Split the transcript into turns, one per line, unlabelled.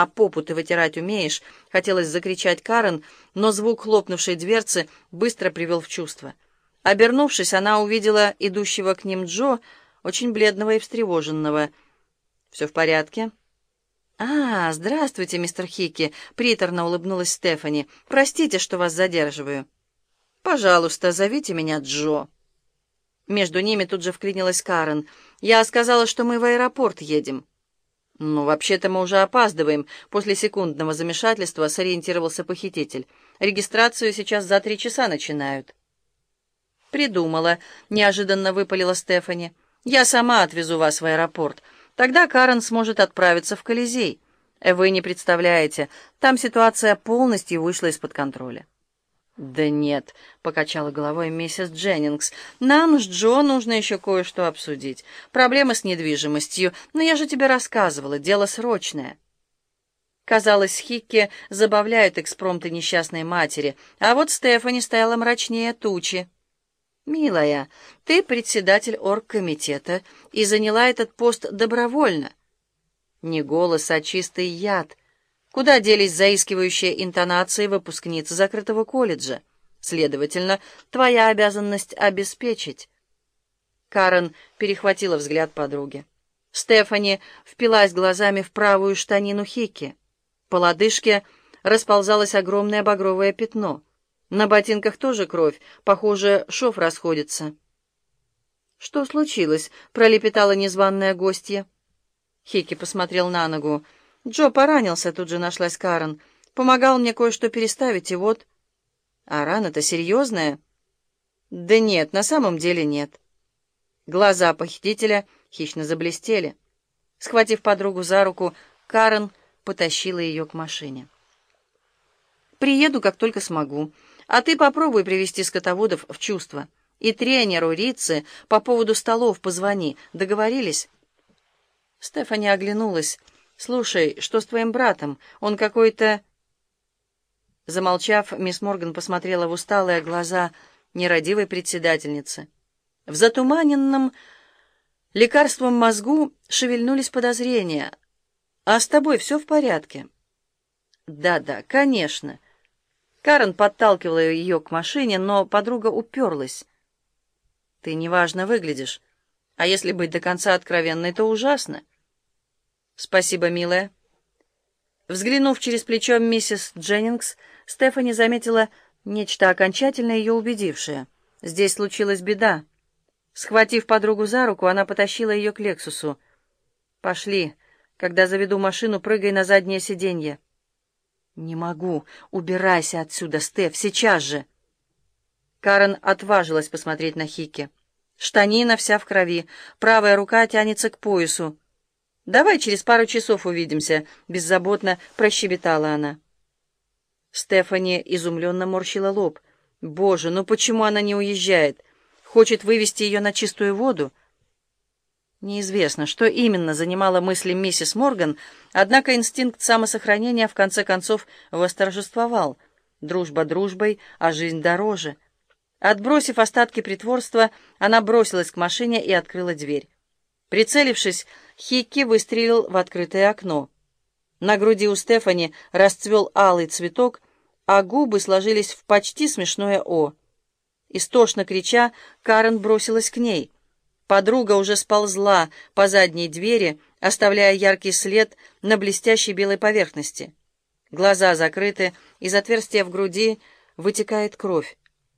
«А попу ты вытирать умеешь?» — хотелось закричать Карен, но звук хлопнувшей дверцы быстро привел в чувство. Обернувшись, она увидела идущего к ним Джо, очень бледного и встревоженного. «Все в порядке?» «А, здравствуйте, мистер Хикки», — приторно улыбнулась Стефани. «Простите, что вас задерживаю». «Пожалуйста, зовите меня Джо». Между ними тут же вклинилась Карен. «Я сказала, что мы в аэропорт едем». «Ну, вообще-то мы уже опаздываем», — после секундного замешательства сориентировался похититель. «Регистрацию сейчас за три часа начинают». «Придумала», — неожиданно выпалила Стефани. «Я сама отвезу вас в аэропорт». Тогда Карен сможет отправиться в Колизей. Вы не представляете, там ситуация полностью вышла из-под контроля. «Да нет», — покачала головой миссис Дженнингс, — «нам с Джо нужно еще кое-что обсудить. Проблемы с недвижимостью, но я же тебе рассказывала, дело срочное». Казалось, Хикки забавляют экспромты несчастной матери, а вот Стефани стояла мрачнее тучи. «Милая, ты председатель оргкомитета и заняла этот пост добровольно». Не голос, а чистый яд. Куда делись заискивающие интонации выпускницы закрытого колледжа? Следовательно, твоя обязанность обеспечить. Карен перехватила взгляд подруги. Стефани впилась глазами в правую штанину Хики. По лодыжке расползалось огромное багровое пятно — на ботинках тоже кровь. Похоже, шов расходится. «Что случилось?» — пролепетала незваная гостья. Хики посмотрел на ногу. «Джо поранился», — тут же нашлась Карен. «Помогал мне кое-что переставить, и вот...» «А рана-то серьезная?» «Да нет, на самом деле нет». Глаза похитителя хищно заблестели. Схватив подругу за руку, Карен потащила ее к машине. «Приеду, как только смогу. А ты попробуй привести скотоводов в чувство. И тренеру Рицы по поводу столов позвони. Договорились?» Стефани оглянулась. «Слушай, что с твоим братом? Он какой-то...» Замолчав, мисс Морган посмотрела в усталые глаза нерадивой председательницы. В затуманенном лекарством мозгу шевельнулись подозрения. «А с тобой все в порядке?» «Да-да, конечно». Карен подталкивала ее к машине, но подруга уперлась. «Ты неважно выглядишь. А если быть до конца откровенной, то ужасно». «Спасибо, милая». Взглянув через плечо миссис Дженнингс, Стефани заметила нечто окончательно ее убедившее. Здесь случилась беда. Схватив подругу за руку, она потащила ее к Лексусу. «Пошли. Когда заведу машину, прыгай на заднее сиденье». «Не могу. Убирайся отсюда, Стеф, сейчас же!» Карен отважилась посмотреть на Хики. Штанина вся в крови, правая рука тянется к поясу. «Давай через пару часов увидимся», — беззаботно прощебетала она. Стефани изумленно морщила лоб. «Боже, ну почему она не уезжает? Хочет вывести ее на чистую воду?» Неизвестно, что именно занимало мысли миссис Морган, однако инстинкт самосохранения в конце концов восторжествовал. Дружба дружбой, а жизнь дороже. Отбросив остатки притворства, она бросилась к машине и открыла дверь. Прицелившись, Хикки выстрелил в открытое окно. На груди у Стефани расцвел алый цветок, а губы сложились в почти смешное «О». Истошно крича, Карен бросилась к ней — Подруга уже сползла по задней двери, оставляя яркий след на блестящей белой поверхности. Глаза закрыты, из отверстия в груди вытекает кровь.